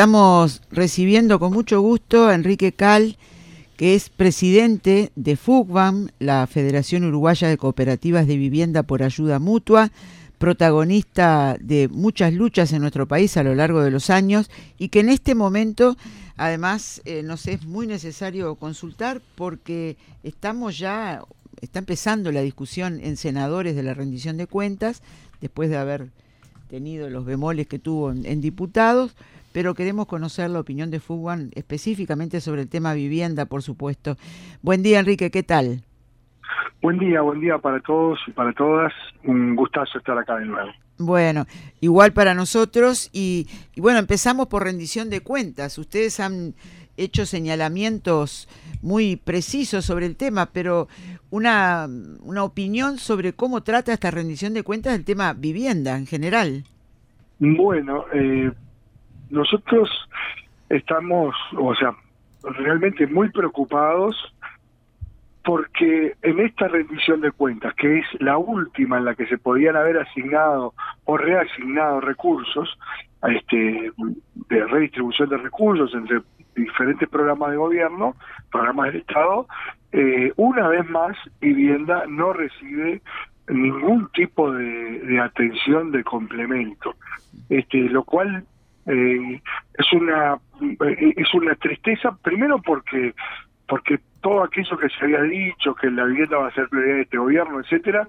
Estamos recibiendo con mucho gusto a Enrique Cal, que es presidente de FUCBAM, la Federación Uruguaya de Cooperativas de Vivienda por Ayuda Mutua, protagonista de muchas luchas en nuestro país a lo largo de los años y que en este momento además eh, nos es muy necesario consultar porque estamos ya, está empezando la discusión en senadores de la rendición de cuentas, después de haber tenido los bemoles que tuvo en diputados, pero queremos conocer la opinión de Fuguan específicamente sobre el tema vivienda, por supuesto. Buen día, Enrique, ¿qué tal? Buen día, buen día para todos y para todas. Un gustazo estar acá de nuevo. Bueno, igual para nosotros y, bueno, empezamos por rendición de cuentas. Ustedes han hecho señalamientos muy precisos sobre el tema, pero una, una opinión sobre cómo trata esta rendición de cuentas el tema vivienda en general. Bueno, eh, nosotros estamos, o sea, realmente muy preocupados porque en esta rendición de cuentas, que es la última en la que se podían haber asignado o reasignado recursos, este, de redistribución de recursos entre diferentes programas de gobierno, programas del Estado, eh, una vez más vivienda no recibe ningún tipo de, de atención de complemento, este, lo cual eh, es una eh, es una tristeza primero porque porque todo aquello que se había dicho que la vivienda va a ser prioridad de este gobierno etcétera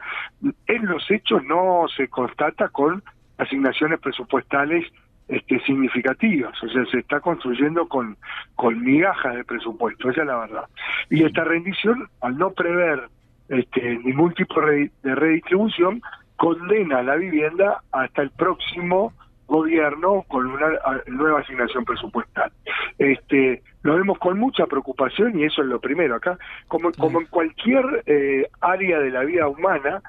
en los hechos no se constata con asignaciones presupuestales este, significativas, o sea, se está construyendo con, con migajas de presupuesto, esa es la verdad. Y esta rendición, al no prever este, ningún tipo de redistribución, condena a la vivienda hasta el próximo gobierno con una nueva asignación presupuestal. Este, lo vemos con mucha preocupación y eso es lo primero. Acá, como, como en cualquier eh, área de la vida humana,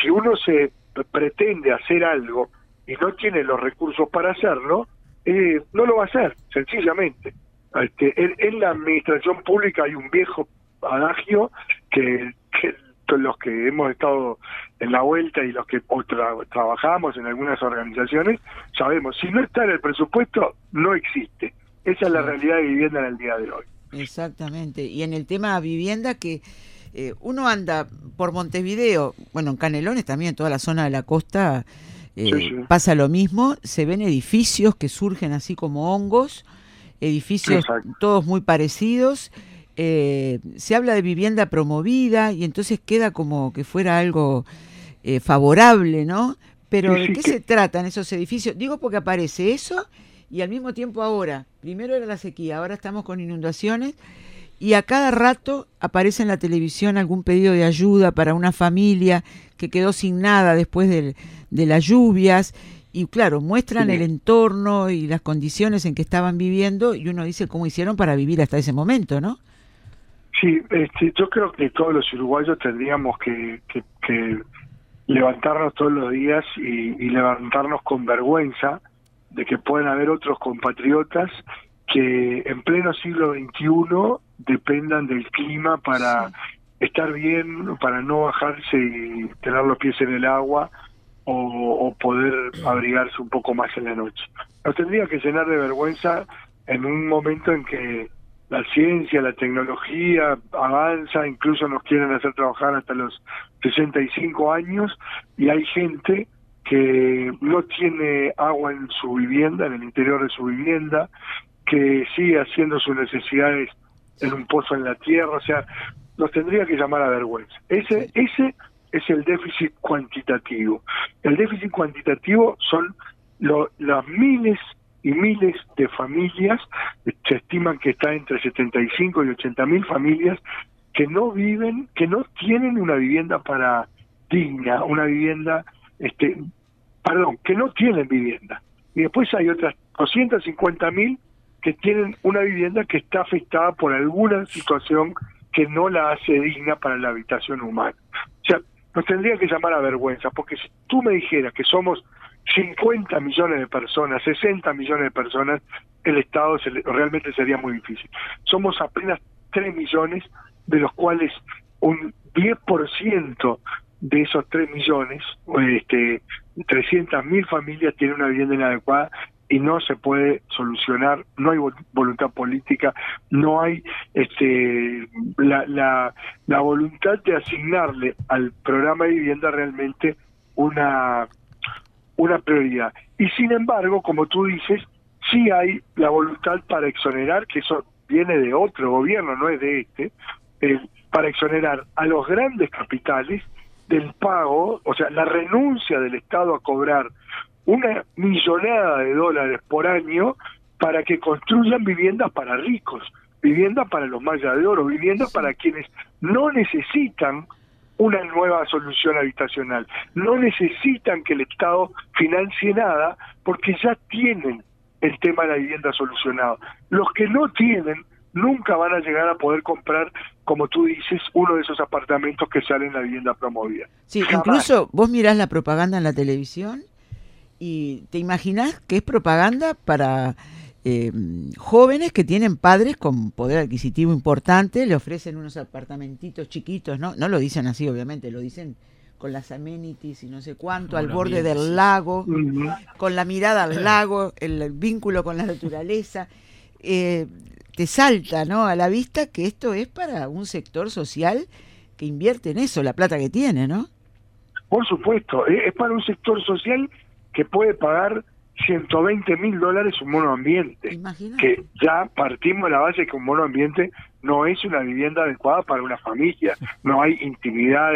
si uno se pretende hacer algo y no tiene los recursos para hacerlo, eh, no lo va a hacer, sencillamente. Este, en, la administración pública hay un viejo adagio que, que los que hemos estado en la vuelta y los que trabajamos en algunas organizaciones, sabemos, si no está en el presupuesto, no existe. Esa es la realidad de vivienda en el día de hoy. Exactamente. Y en el tema vivienda que eh, uno anda por Montevideo, bueno, en Canelones también, en toda la zona de la costa eh, pasa lo mismo, se ven edificios que surgen así como hongos, edificios todos muy parecidos eh, se habla de vivienda promovida y entonces queda como que fuera algo eh, favorable, ¿no? Pero ¿de qué se tratan esos edificios? Digo porque aparece eso y al mismo tiempo ahora, primero era la sequía, ahora estamos con inundaciones y a cada rato aparece en la televisión algún pedido de ayuda para una familia que quedó sin nada después de, las lluvias y claro, muestran el entorno y las condiciones en que estaban viviendo y uno dice cómo hicieron para vivir hasta ese momento, ¿no? Sí, este, yo creo que todos los uruguayos tendríamos que, que, levantarnos todos los días y, levantarnos con vergüenza de que pueden haber otros compatriotas que en pleno siglo XXI dependan del clima para estar bien, para no bajarse y tener los pies en el agua o, o poder abrigarse un poco más en la noche. Nos tendría que llenar de vergüenza en un momento en que la ciencia, la tecnología avanza, incluso nos quieren hacer trabajar hasta los 65 años y hay gente que no tiene agua en su vivienda, en el interior de su vivienda, que sigue haciendo sus necesidades en un pozo en la tierra, o sea, nos tendría que llamar a vergüenza. Ese, ese es el déficit cuantitativo. El déficit cuantitativo son las miles y miles de familias, se estiman que está entre 75 y 80 mil familias que no viven, que no tienen una vivienda para digna, una vivienda, este, perdón, que no tienen vivienda. Y después hay otras 250 mil que tienen una vivienda que está afectada por alguna situación que no la hace digna para la habitación humana. O sea, nos tendría que llamar a vergüenza, porque si tú me dijeras que somos 50 millones de personas, 60 millones de personas, el Estado realmente sería muy difícil. Somos apenas 3 millones, de los cuales un 10% de esos 3 millones, este, 300 mil familias tienen una vivienda inadecuada y no se puede solucionar, no hay voluntad política, no hay este la, la voluntad de asignarle al programa de vivienda realmente una, una prioridad. Y sin embargo, como tú dices, sí hay la voluntad para exonerar, que eso viene de otro gobierno, no es de este, para exonerar a los grandes capitales del pago, o sea, la renuncia del Estado a cobrar una millonada de dólares por año para que construyan viviendas para ricos, viviendas para los mayas de oro, viviendas para quienes no necesitan una nueva solución habitacional, no necesitan que el Estado financie nada porque ya tienen el tema de la vivienda solucionado. Los que no tienen nunca van a llegar a poder comprar, como tú dices, uno de esos apartamentos que salen en la vivienda promovida. Sí, incluso vos mirás la propaganda en la televisión y te imaginas que es propaganda para eh, jóvenes que tienen padres con poder adquisitivo importante, le ofrecen unos apartamentitos chiquitos, ¿no? No lo dicen así, obviamente, lo dicen con las amenities y no sé cuánto, al borde del lago, con la mirada al lago, el vínculo con la naturaleza. Eh, te salta ¿no? a la vista que esto es para un sector social que invierte en eso, la plata que tiene, ¿no? Por supuesto, es para un sector social que puede pagar 120 mil dólares un mono ambiente. Que ya partimos de la base que un mono ambiente no es una vivienda adecuada para una familia. No hay intimidad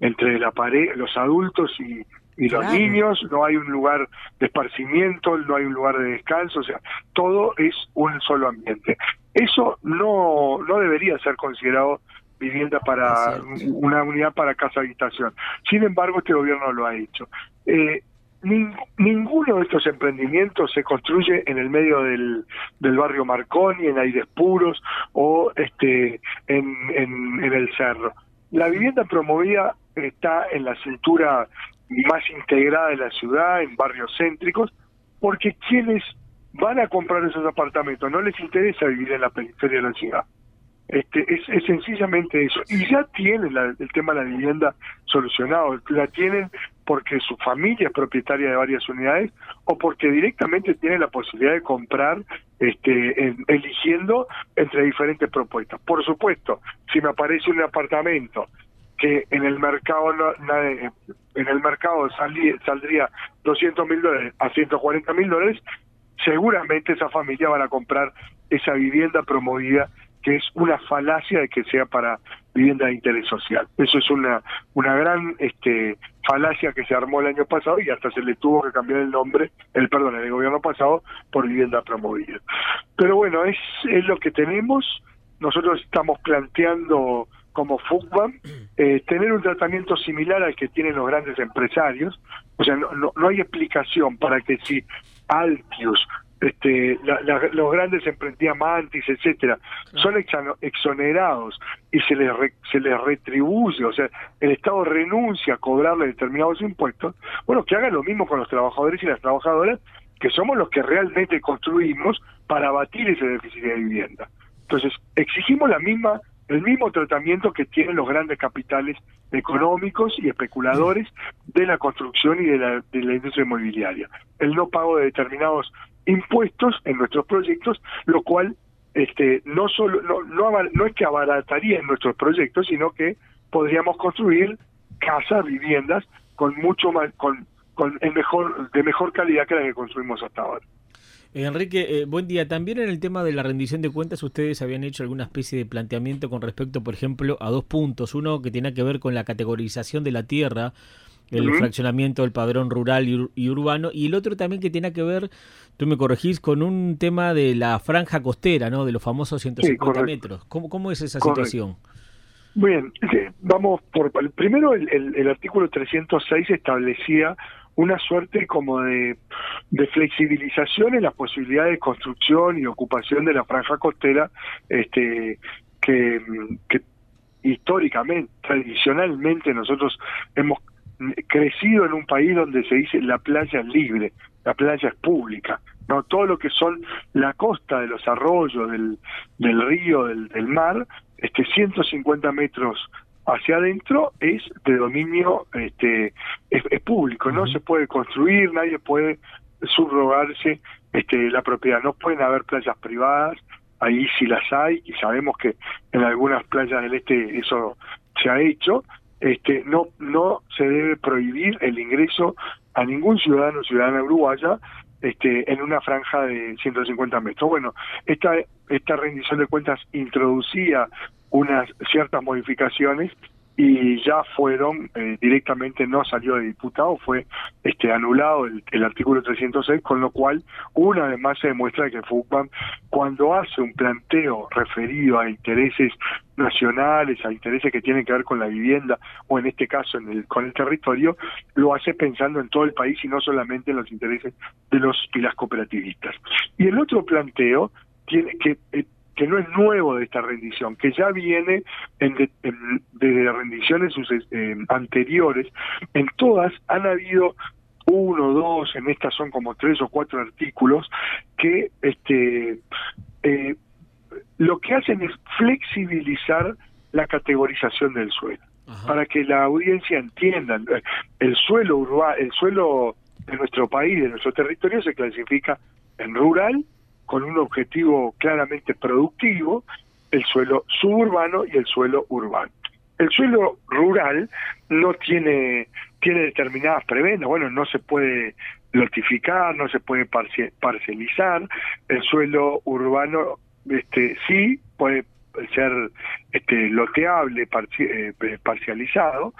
entre la pared, los adultos y, los niños, no hay un lugar de esparcimiento, no hay un lugar de descanso, o sea, todo es un solo ambiente. Eso no, no debería ser considerado vivienda para una unidad para casa habitación. Sin embargo, este gobierno lo ha hecho. Eh, ninguno de estos emprendimientos se construye en el medio del, del barrio Marconi, en aires puros o este en, en, el cerro. La vivienda promovida está en la cintura más integrada de la ciudad, en barrios céntricos, porque quienes van a comprar esos apartamentos no les interesa vivir en la periferia de la ciudad. Este, es, sencillamente eso. Y ya tienen el tema de la vivienda solucionado. La tienen porque su familia es propietaria de varias unidades o porque directamente tiene la posibilidad de comprar este, eligiendo entre diferentes propuestas. Por supuesto, si me aparece un apartamento que en el mercado en el mercado saldría 200 mil dólares a 140 mil dólares, seguramente esa familia van a comprar esa vivienda promovida que es una falacia de que sea para vivienda de interés social. Eso es una, una gran este, falacia que se armó el año pasado y hasta se le tuvo que cambiar el nombre, el perdón, el gobierno pasado por vivienda promovida. Pero bueno, es, es lo que tenemos. Nosotros estamos planteando como FUCBAM eh, tener un tratamiento similar al que tienen los grandes empresarios. O sea, no, no, no hay explicación para que si Altius este, los grandes emprendiamantes, etcétera, son exonerados y se les se les retribuye, o sea, el Estado renuncia a cobrarle determinados impuestos, bueno, que haga lo mismo con los trabajadores y las trabajadoras, que somos los que realmente construimos para abatir ese déficit de vivienda. Entonces, exigimos la misma el mismo tratamiento que tienen los grandes capitales económicos y especuladores de la construcción y de la, de la industria inmobiliaria. El no pago de determinados impuestos en nuestros proyectos, lo cual este, no solo no, no, es que abarataría en nuestros proyectos, sino que podríamos construir casas, viviendas con mucho más, con, con el mejor, de mejor calidad que la que construimos hasta ahora. Enrique, eh, buen día. También en el tema de la rendición de cuentas, ustedes habían hecho alguna especie de planteamiento con respecto, por ejemplo, a dos puntos. Uno que tiene que ver con la categorización de la tierra el fraccionamiento del padrón rural y, urbano, y el otro también que tiene que ver, tú me corregís, con un tema de la franja costera, ¿no? De los famosos 150 metros. ¿Cómo, ¿Cómo es esa situación? Bien, vamos por... Primero, el, el, artículo 306 establecía una suerte como de, flexibilización en las posibilidades de construcción y ocupación de la franja costera este que, históricamente, tradicionalmente nosotros hemos crecido en un país donde se dice la playa es libre, la playa es pública, no todo lo que son la costa de los arroyos, del, del río, del, del mar, este 150 metros hacia adentro es de dominio este es, público, no se puede construir, nadie puede subrogarse este, la propiedad. No pueden haber playas privadas, ahí sí las hay y sabemos que en algunas playas del este eso se ha hecho. Este, no, no se debe prohibir el ingreso a ningún ciudadano o ciudadana uruguaya este, en una franja de 150 metros. Bueno, esta, esta rendición de cuentas introducía unas ciertas modificaciones y ya fueron eh, directamente no salió de diputado fue este anulado el, artículo 306 con lo cual una vez más se demuestra que FUCBAM cuando hace un planteo referido a intereses nacionales a intereses que tienen que ver con la vivienda o en este caso en el, con el territorio lo hace pensando en todo el país y no solamente en los intereses de los y las cooperativistas. Y el otro planteo tiene que eh, que no es nuevo de esta rendición, que ya viene en de, rendiciones eh, anteriores, en todas han habido uno, dos, en estas son como tres o cuatro artículos que este eh, lo que hacen es flexibilizar la categorización del suelo para que la audiencia entienda el suelo urbano, el suelo de nuestro país, de nuestro territorio se clasifica en rural con un objetivo claramente productivo, el suelo suburbano y el suelo urbano. El suelo rural no tiene, tiene determinadas prebendas, bueno, no se puede lotificar, no se puede parcializar, el suelo urbano este sí puede ser este loteable, eh, parcializado,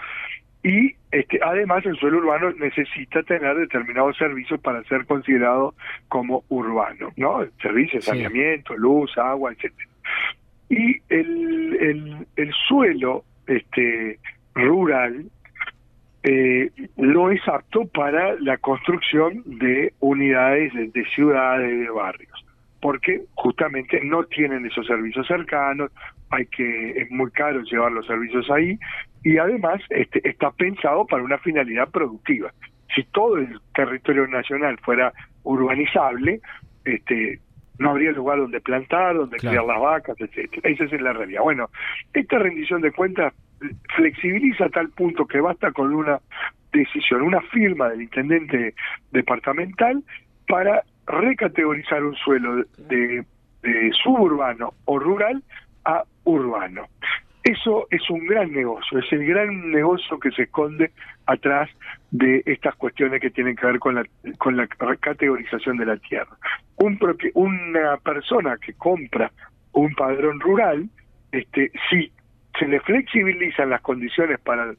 y este, además el suelo urbano necesita tener determinados servicios para ser considerado como urbano, ¿no? Servicios de saneamiento, luz, agua, etcétera. Y el, el, el suelo este, rural eh, no es apto para la construcción de unidades de ciudades, de barrios porque justamente no tienen esos servicios cercanos, hay que es muy caro llevar los servicios ahí y además este, está pensado para una finalidad productiva. Si todo el territorio nacional fuera urbanizable, este no habría lugar donde plantar, donde criar las vacas, etcétera. Esa es la realidad. Bueno, esta rendición de cuentas flexibiliza a tal punto que basta con una decisión, una firma del intendente departamental para recategorizar un suelo de, suburbano o rural a urbano. Eso es un gran negocio, es el gran negocio que se esconde atrás de estas cuestiones que tienen que ver con la, con la categorización de la tierra. Un una persona que compra un padrón rural, este, si se le flexibilizan las condiciones para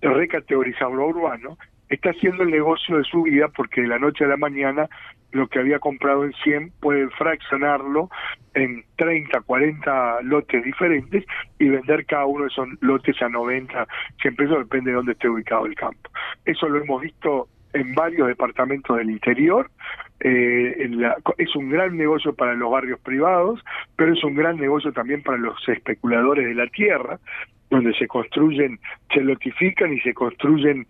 recategorizarlo urbano, está haciendo el negocio de su vida porque de la noche a la mañana lo que había comprado en 100 puede fraccionarlo en 30, 40 lotes diferentes y vender cada uno de esos lotes a 90, 100 pesos, depende de dónde esté ubicado el campo. Eso lo hemos visto en varios departamentos del interior. Eh, es un gran negocio para los barrios privados, pero es un gran negocio también para los especuladores de la tierra, donde se construyen, se lotifican y se construyen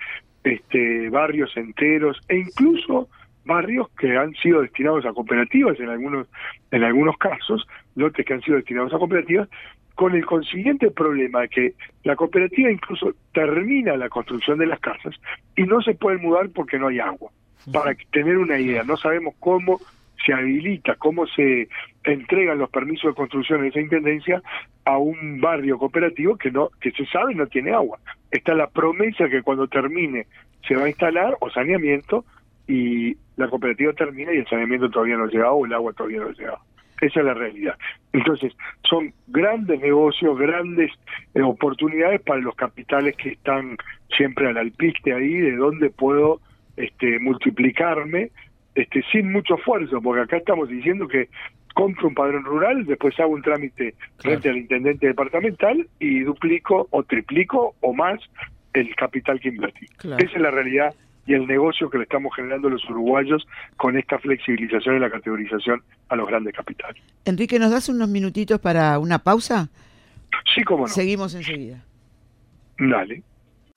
este, barrios enteros e incluso barrios que han sido destinados a cooperativas en algunos en algunos casos, lotes que han sido destinados a cooperativas, con el consiguiente problema de que la cooperativa incluso termina la construcción de las casas y no se pueden mudar porque no hay agua. Para tener una idea, no sabemos cómo se habilita, cómo se entregan los permisos de construcción en esa intendencia a un barrio cooperativo que no que se sabe no tiene agua. Está la promesa que cuando termine se va a instalar o saneamiento y la cooperativa termina y el saneamiento todavía no llega o el agua todavía no llega. Esa es la realidad. Entonces, son grandes negocios, grandes eh, oportunidades para los capitales que están siempre al alpiste ahí, de dónde puedo este, multiplicarme este, sin mucho esfuerzo, porque acá estamos diciendo que compro un padrón rural, después hago un trámite frente al intendente departamental y duplico o triplico o más el capital que invertí. Esa es la realidad y el negocio que le estamos generando a los uruguayos con esta flexibilización y la categorización a los grandes capitales. Enrique, ¿nos das unos minutitos para una pausa? Sí, cómo no. Seguimos enseguida. Dale.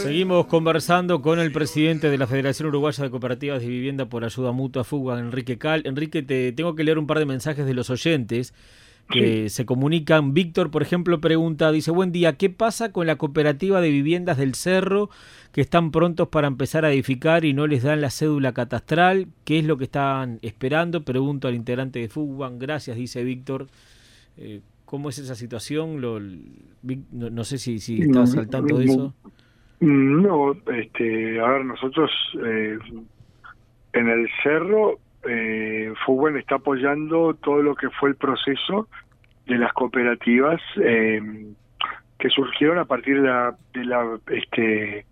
Seguimos conversando con el presidente de la Federación Uruguaya de Cooperativas de Vivienda por Ayuda Mutua Fuga, Enrique Cal. Enrique, te tengo que leer un par de mensajes de los oyentes que se comunican. Víctor, por ejemplo, pregunta, dice, buen día, ¿qué pasa con la cooperativa de viviendas del Cerro que están prontos para empezar a edificar y no les dan la cédula catastral? ¿Qué es lo que están esperando? Pregunto al integrante de Fugban. Gracias, dice Víctor. Eh, ¿Cómo es esa situación? Lo, no, sé si, si estás al tanto de eso. No, este, a ver, nosotros eh, en el Cerro eh, Fútbol está apoyando todo lo que fue el proceso de las cooperativas eh, que surgieron a partir de la, de la este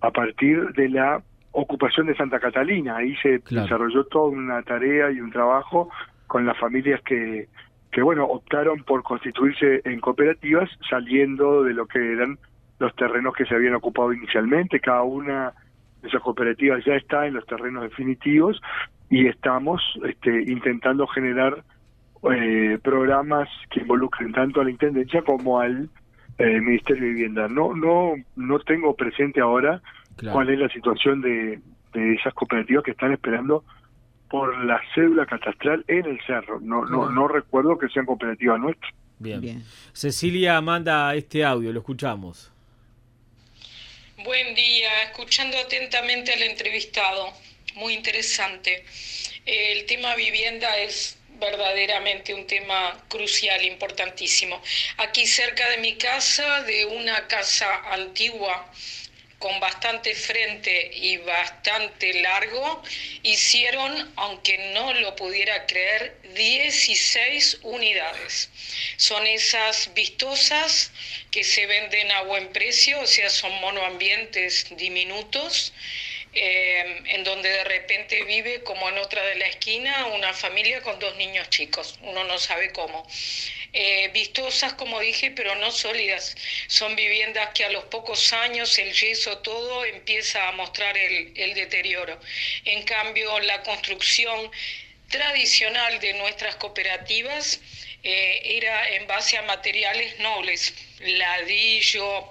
a partir de la ocupación de Santa Catalina. Ahí se desarrolló toda una tarea y un trabajo con las familias que que bueno optaron por constituirse en cooperativas saliendo de lo que eran los terrenos que se habían ocupado inicialmente cada una de esas cooperativas ya está en los terrenos definitivos y estamos este, intentando generar eh, programas que involucren tanto a la intendencia como al eh, Ministerio de Vivienda. No, no, no tengo presente ahora cuál es la situación de, de esas cooperativas que están esperando por la cédula catastral en el cerro. No, no, no recuerdo que sean cooperativas nuestras. Bien. Bien. Cecilia manda este audio, lo escuchamos. Buen día, escuchando atentamente al entrevistado muy interesante. El tema vivienda es verdaderamente un tema crucial, importantísimo. Aquí cerca de mi casa, de una casa antigua, con bastante frente y bastante largo, hicieron, aunque no lo pudiera creer, 16 unidades. Son esas vistosas que se venden a buen precio, o sea, son monoambientes diminutos eh, en donde de repente vive, como en otra de la esquina, una familia con dos niños chicos. Uno no sabe cómo. Eh, vistosas, como dije, pero no sólidas. Son viviendas que a los pocos años el yeso todo empieza a mostrar el, deterioro. En cambio, la construcción tradicional de nuestras cooperativas eh, era en base a materiales nobles, ladrillo,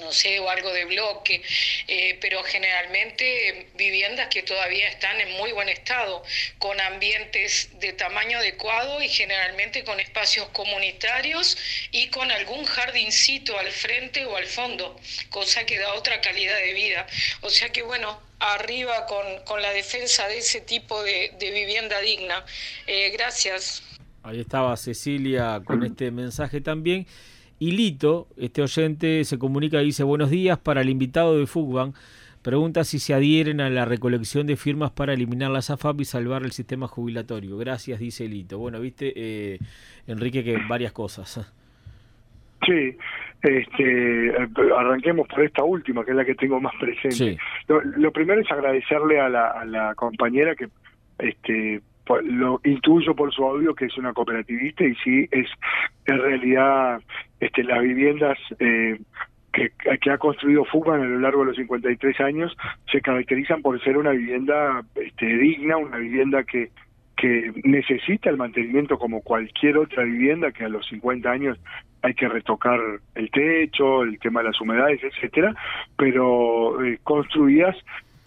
no sé, o algo de bloque, eh, pero generalmente viviendas que todavía están en muy buen estado, con ambientes de tamaño adecuado y generalmente con espacios comunitarios y con algún jardincito al frente o al fondo, cosa que da otra calidad de vida. O sea que bueno, arriba con, la defensa de ese tipo de, vivienda digna. Eh, gracias. Ahí estaba Cecilia con este mensaje también. Y Lito, este oyente, se comunica y dice buenos días para el invitado de Fugban. Pregunta si se adhieren a la recolección de firmas para eliminar la SAFAP y salvar el sistema jubilatorio. Gracias, dice Lito. Bueno, viste, eh, Enrique, que varias cosas. Sí, este, arranquemos por esta última, que es la que tengo más presente. Lo, primero es agradecerle a la, a la compañera que este, lo intuyo por su audio que es una cooperativista y sí es en realidad este las viviendas eh, que, ha construido Fugan a lo largo de los 53 años se caracterizan por ser una vivienda este, digna, una vivienda que que necesita el mantenimiento como cualquier otra vivienda que a los 50 años hay que retocar el techo, el tema de las humedades, etcétera, pero eh, construidas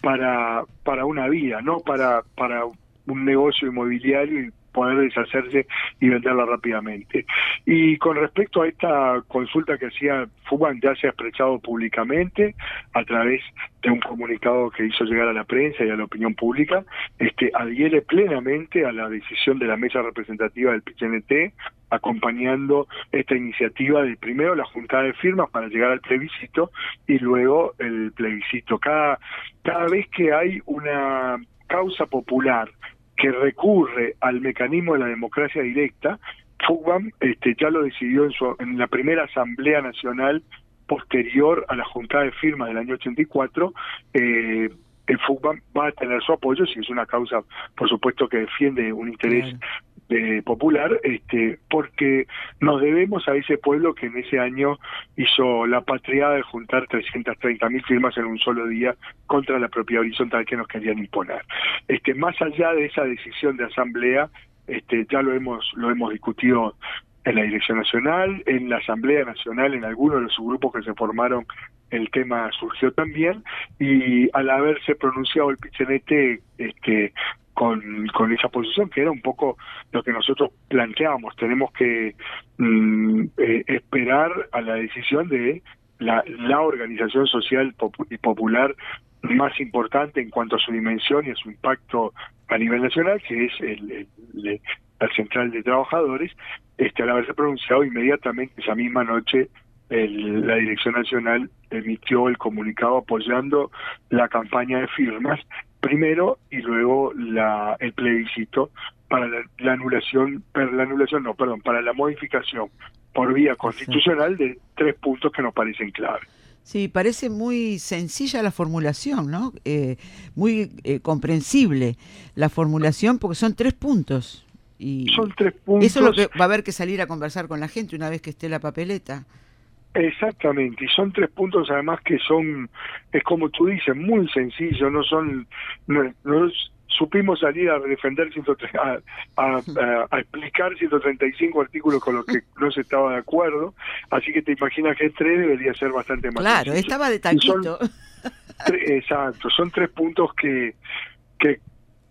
para para una vida, no para para un negocio inmobiliario y poder deshacerse y venderla rápidamente. Y con respecto a esta consulta que hacía Fuban, ya se ha expresado públicamente a través de un comunicado que hizo llegar a la prensa y a la opinión pública, este adhiere plenamente a la decisión de la mesa representativa del PCNT, acompañando esta iniciativa de primero la juntada de firmas para llegar al plebiscito y luego el plebiscito. Cada, cada vez que hay una causa popular que recurre al mecanismo de la democracia directa, FUBAM este, ya lo decidió en, su, en la primera Asamblea Nacional posterior a la juntada de firmas del año 84, eh, el FUBAM va a tener su apoyo si es una causa, por supuesto, que defiende un interés eh, popular, este, porque nos debemos a ese pueblo que en ese año hizo la patria de juntar 330 mil firmas en un solo día contra la propiedad horizontal que nos querían imponer. Este, más allá de esa decisión de asamblea, este, ya lo hemos lo hemos discutido en la Dirección Nacional, en la Asamblea Nacional, en algunos de los subgrupos que se formaron, el tema surgió también, y al haberse pronunciado el PCNT este, con, con esa posición, que era un poco lo que nosotros planteábamos. Tenemos que mm, eh, esperar a la decisión de la, organización social y popular más importante en cuanto a su dimensión y a su impacto a nivel nacional, que es el, la Central de Trabajadores, este, al haberse pronunciado inmediatamente esa misma noche la Dirección Nacional emitió el comunicado apoyando la campaña de firmas primero y luego la, el plebiscito para la, anulación, para la anulación no, perdón, para la modificación por vía constitucional de tres puntos que nos parecen claves. Sí, parece muy sencilla la formulación, ¿no? Eh, muy eh, comprensible la formulación porque son tres puntos. Y son tres puntos. Eso es lo que va a haber que salir a conversar con la gente una vez que esté la papeleta. Exactamente, y son tres puntos además que son, es como tú dices, muy sencillos, no son, no, supimos salir a defender, a, a, a, explicar 135 artículos con los que no se estaba de acuerdo, así que te imaginas que tres debería ser bastante más. Claro, estaba de taquito. exacto, son tres puntos que, que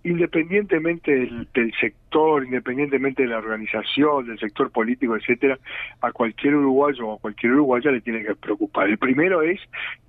independientemente del, sector, independientemente de la organización, del sector político, etcétera, a cualquier uruguayo o a cualquier uruguaya le tiene que preocupar. El primero es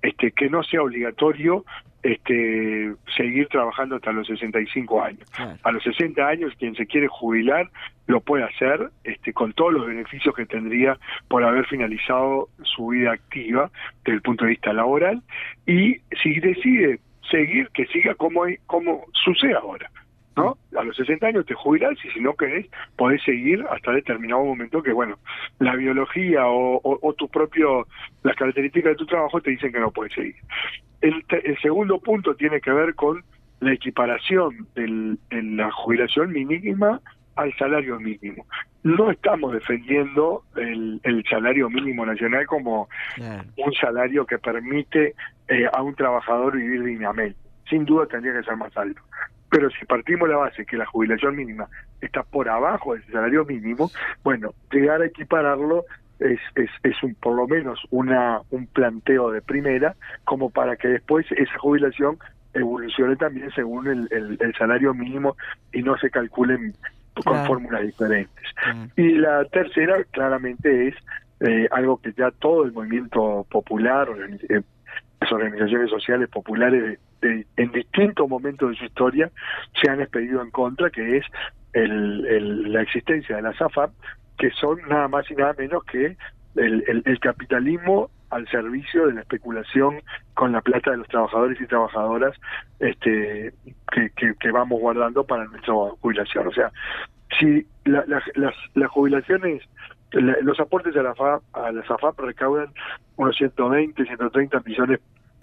este que no sea obligatorio este seguir trabajando hasta los 65 años. A los 60 años quien se quiere jubilar lo puede hacer este con todos los beneficios que tendría por haber finalizado su vida activa desde el punto de vista laboral y si decide seguir, que siga como, como sucede ahora. ¿no? A los 60 años te jubilas y si no querés, podés seguir hasta determinado momento que, bueno, la biología o, o, tu propio, las características de tu trabajo te dicen que no puedes seguir. El, el segundo punto tiene que ver con la equiparación en la jubilación mínima al salario mínimo. No estamos defendiendo el, el salario mínimo nacional como un salario que permite eh, a un trabajador vivir dignamente. Sin duda tendría que ser más alto. Pero si partimos la base que la jubilación mínima está por abajo del salario mínimo, bueno, llegar a equipararlo es, es, es un, por lo menos una, un planteo de primera, como para que después esa jubilación evolucione también según el, el, salario mínimo y no se calculen con fórmulas diferentes. Y la tercera, claramente, es eh, algo que ya todo el movimiento popular, eh, las organizaciones sociales populares en distintos momentos de su historia se han expedido en contra, que es el, la existencia de la SAFAP, que son nada más y nada menos que el, el, capitalismo al servicio de la especulación con la plata de los trabajadores y trabajadoras este que, que, vamos guardando para nuestra jubilación. O sea, si la, las, las jubilaciones los aportes a la FAP, a la SAFAP recaudan unos 120, 130 millones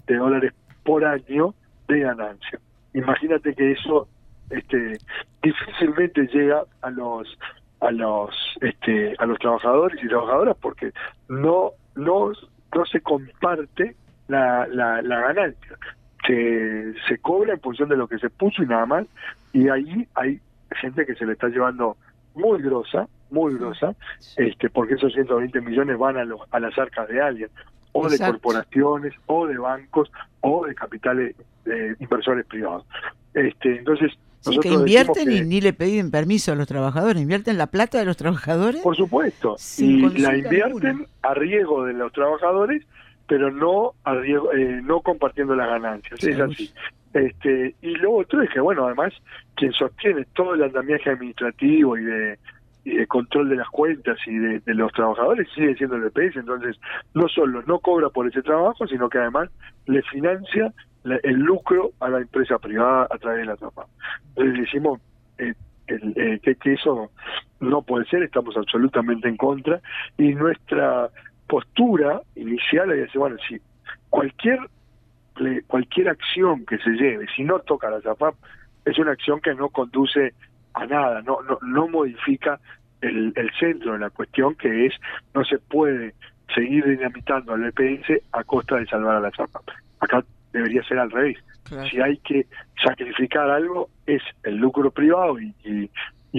de dólares por año de ganancia. Imagínate que eso este difícilmente llega a los a los este a los trabajadores y trabajadoras porque no no no se comparte la, la, la ganancia. Se, se cobra en función de lo que se puso y nada más y ahí hay gente que se le está llevando muy grosa muy grosa, este, porque esos 120 millones van a, los, a las arcas de alguien, o de corporaciones, o de bancos, o de capitales de inversores privados. Este, entonces, Sí, que invierten y ni le piden permiso a los trabajadores, invierten la plata de los trabajadores. Por supuesto, y la invierten a riesgo de los trabajadores, pero no a riesgo, eh, no compartiendo las ganancias, es así. Este, y luego otro es que, bueno, además, quien sostiene todo el andamiaje administrativo y de y de control de las cuentas y de, los trabajadores sigue siendo el EPS, entonces no solo no cobra por ese trabajo, sino que además le financia el lucro a la empresa privada a través de la tapa. Entonces decimos eh, eh, que, eso no puede ser, estamos absolutamente en contra y nuestra postura inicial es decir, bueno, si cualquier cualquier acción que se lleve, si no toca la ZAPAP, es una acción que no conduce a nada, no, no, no modifica el, el centro de la cuestión que es no se puede seguir dinamitando al EPS a costa de salvar a la chapa. Acá debería ser al revés. Si hay que sacrificar algo es el lucro privado y, y,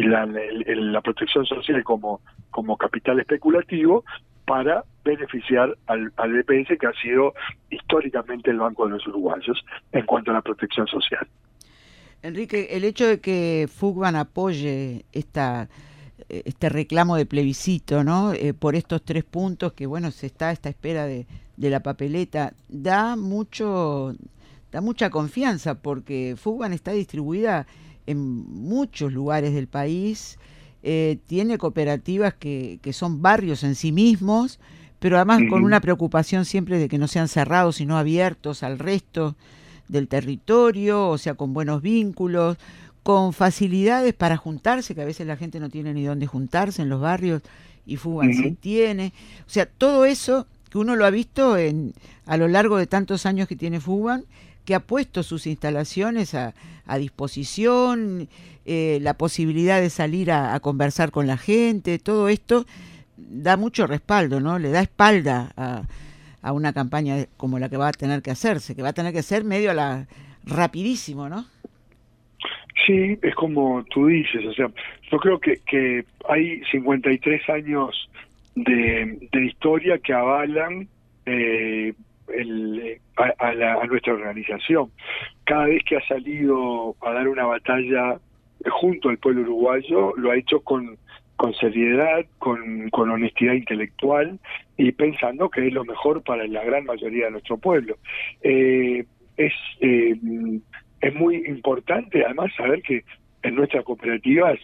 la, la protección social como, como capital especulativo para beneficiar al, al EPS que ha sido históricamente el banco de los uruguayos en cuanto a la protección social. Enrique, el hecho de que Fugban apoye esta este reclamo de plebiscito, ¿no? Eh, por estos tres puntos que, bueno, se está a esta espera de, de, la papeleta, da mucho, da mucha confianza porque Fugban está distribuida en muchos lugares del país, eh, tiene cooperativas que, que, son barrios en sí mismos, pero además con una preocupación siempre de que no sean cerrados, sino abiertos al resto del territorio, o sea, con buenos vínculos, con facilidades para juntarse, que a veces la gente no tiene ni dónde juntarse en los barrios y Fugan sí tiene. O sea, todo eso que uno lo ha visto en, a lo largo de tantos años que tiene Fugan, que ha puesto sus instalaciones a, a disposición, eh, la posibilidad de salir a, a, conversar con la gente, todo esto da mucho respaldo, ¿no? Le da espalda a, a, una campaña como la que va a tener que hacerse, que va a tener que ser medio a la rapidísimo, ¿no? Sí, es como tú dices, o sea, yo creo que, que hay 53 años de, historia que avalan eh, el, a, la, a, nuestra organización. Cada vez que ha salido a dar una batalla junto al pueblo uruguayo, lo ha hecho con, con seriedad, con, con honestidad intelectual y pensando que es lo mejor para la gran mayoría de nuestro pueblo. Eh, es eh, es muy importante además saber que en nuestras cooperativas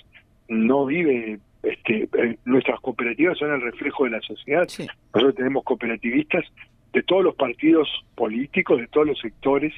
no vive este, eh, nuestras cooperativas son el reflejo de la sociedad. Nosotros tenemos cooperativistas de todos los partidos políticos, de todos los sectores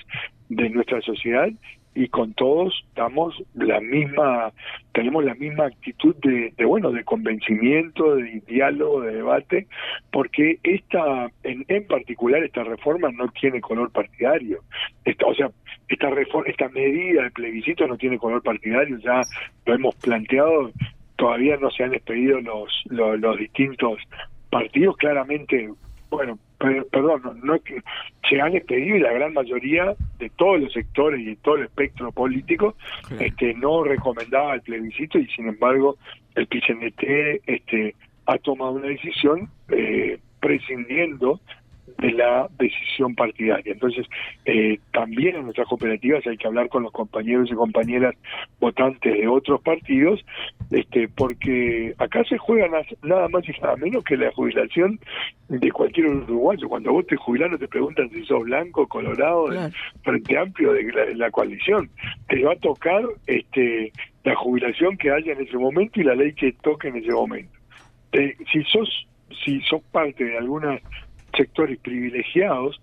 de nuestra sociedad y con todos damos la misma, tenemos la misma actitud de, de bueno, de convencimiento, de diálogo, de debate, porque esta, en, en particular esta reforma no tiene color partidario. Esta, o sea, esta reforma, esta medida de plebiscito no tiene color partidario, ya lo hemos planteado, todavía no se han despedido los, los, los distintos partidos, claramente, bueno, perdón, no, no se han expedido y la gran mayoría de todos los sectores y de todo el espectro político este no recomendaba el plebiscito y sin embargo el PCNT este ha tomado una decisión eh, prescindiendo de la decisión partidaria. Entonces, eh, también en nuestras cooperativas hay que hablar con los compañeros y compañeras votantes de otros partidos, este, porque acá se juega nada más y nada menos que la jubilación de cualquier uruguayo. Cuando vos te jubilás no te preguntan si sos blanco, colorado, frente amplio de la, coalición. Te va a tocar este, la jubilación que haya en ese momento y la ley que toque en ese momento. si sos si sos parte de alguna sectores privilegiados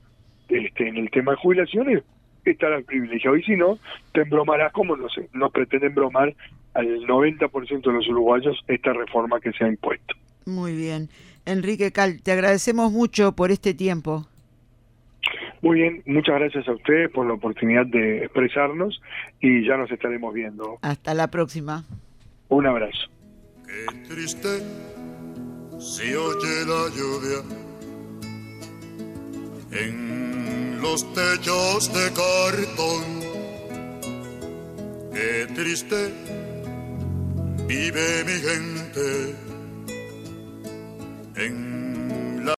este, en el tema de jubilaciones, estarán privilegiados. Y si no, te embromarás como nos, nos pretenden bromar al 90% de los uruguayos esta reforma que se ha impuesto. Muy bien. Enrique Cal, te agradecemos mucho por este tiempo. Muy bien, muchas gracias a ustedes por la oportunidad de expresarnos y ya nos estaremos viendo. Hasta la próxima. Un abrazo. Qué triste si oye la lluvia en los techos de cartón. Qué triste vive mi gente en